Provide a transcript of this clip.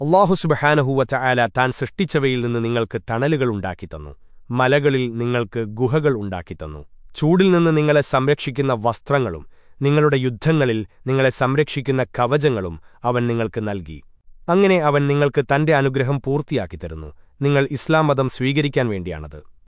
അള്ളാഹു സുബഹാനഹൂവറ്റ ആല താൻ സൃഷ്ടിച്ചവയിൽ നിന്ന് നിങ്ങൾക്ക് തണലുകൾ ഉണ്ടാക്കിത്തന്നു മലകളിൽ നിങ്ങൾക്ക് ഗുഹകൾ ഉണ്ടാക്കിത്തന്നു ചൂടിൽ നിന്ന് നിങ്ങളെ സംരക്ഷിക്കുന്ന വസ്ത്രങ്ങളും നിങ്ങളുടെ യുദ്ധങ്ങളിൽ നിങ്ങളെ സംരക്ഷിക്കുന്ന കവചങ്ങളും അവൻ നിങ്ങൾക്ക് നൽകി. അങ്ങനെ അവൻ നിങ്ങൾക്ക് തന്റെ അനുഗ്രഹം പൂർത്തിയാക്കി തരുന്നു. നിങ്ങൾ ഇസ്ലാം മതം സ്വീകരിക്കാൻ വേണ്ടിയാണത്.